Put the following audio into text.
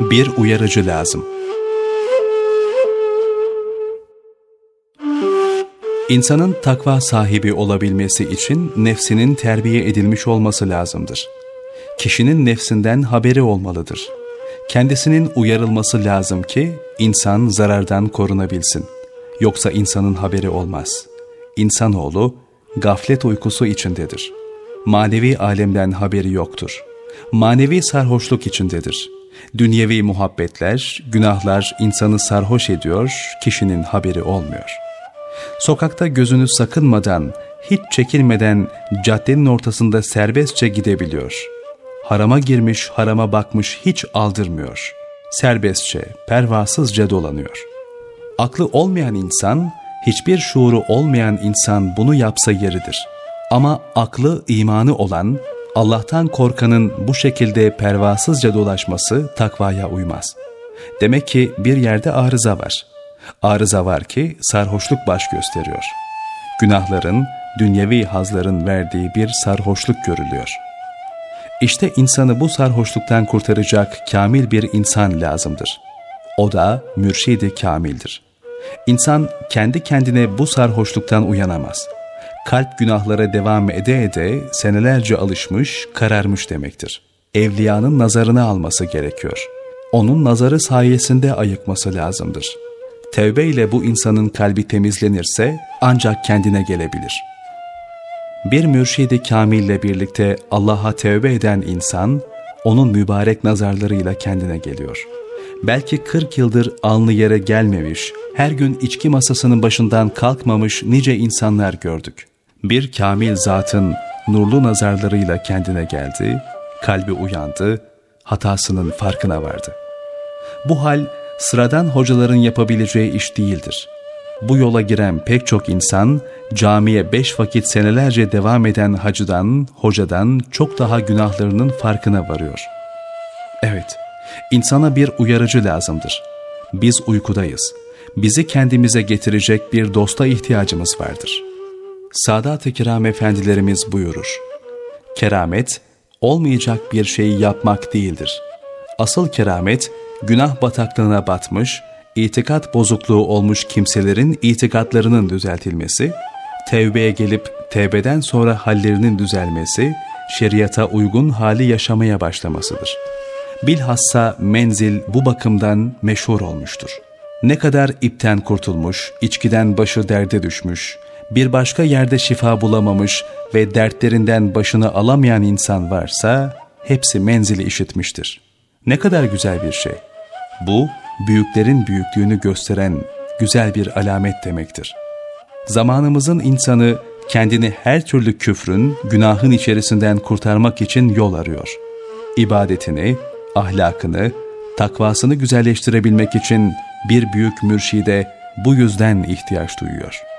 Bir uyarıcı lazım. İnsanın takva sahibi olabilmesi için nefsinin terbiye edilmiş olması lazımdır. Kişinin nefsinden haberi olmalıdır. Kendisinin uyarılması lazım ki insan zarardan korunabilsin. Yoksa insanın haberi olmaz. İnsanoğlu gaflet uykusu içindedir. Manevi alemden haberi yoktur. Manevi sarhoşluk içindedir. Dünyevi muhabbetler, günahlar insanı sarhoş ediyor, kişinin haberi olmuyor. Sokakta gözünü sakınmadan, hiç çekilmeden caddenin ortasında serbestçe gidebiliyor. Harama girmiş, harama bakmış hiç aldırmıyor. Serbestçe, pervasızca dolanıyor. Aklı olmayan insan, hiçbir şuuru olmayan insan bunu yapsa yeridir. Ama aklı, imanı olan, Allah'tan korkanın bu şekilde pervasızca dolaşması takvaya uymaz. Demek ki bir yerde arıza var. Arıza var ki sarhoşluk baş gösteriyor. Günahların, dünyevi hazların verdiği bir sarhoşluk görülüyor. İşte insanı bu sarhoşluktan kurtaracak kamil bir insan lazımdır. O da mürşidi kamildir. İnsan kendi kendine bu sarhoşluktan uyanamaz. Kalp günahlara devam ede ede senelerce alışmış, kararmış demektir. Evliyanın nazarını alması gerekiyor. Onun nazarı sayesinde ayıkması lazımdır. Tevbe ile bu insanın kalbi temizlenirse ancak kendine gelebilir. Bir mürşidi kamille birlikte Allah'a tevbe eden insan, onun mübarek nazarlarıyla kendine geliyor. Belki 40 yıldır alnı yere gelmemiş, her gün içki masasının başından kalkmamış nice insanlar gördük. Bir kamil zatın nurlu nazarlarıyla kendine geldi, kalbi uyandı, hatasının farkına vardı. Bu hal sıradan hocaların yapabileceği iş değildir. Bu yola giren pek çok insan camiye beş vakit senelerce devam eden hacıdan, hocadan çok daha günahlarının farkına varıyor. Evet, insana bir uyarıcı lazımdır. Biz uykudayız. Bizi kendimize getirecek bir dosta ihtiyacımız vardır. Sadat-ı Kiram efendilerimiz buyurur. Keramet, olmayacak bir şeyi yapmak değildir. Asıl keramet, günah bataklığına batmış, itikat bozukluğu olmuş kimselerin itikatlarının düzeltilmesi, tevbeye gelip tevbeden sonra hallerinin düzelmesi, şeriata uygun hali yaşamaya başlamasıdır. Bilhassa menzil bu bakımdan meşhur olmuştur. Ne kadar ipten kurtulmuş, içkiden başı derde düşmüş, bir başka yerde şifa bulamamış ve dertlerinden başını alamayan insan varsa hepsi menzili işitmiştir. Ne kadar güzel bir şey. Bu, büyüklerin büyüklüğünü gösteren güzel bir alamet demektir. Zamanımızın insanı kendini her türlü küfrün, günahın içerisinden kurtarmak için yol arıyor. İbadetini, ahlakını, takvasını güzelleştirebilmek için bir büyük mürşide bu yüzden ihtiyaç duyuyor.''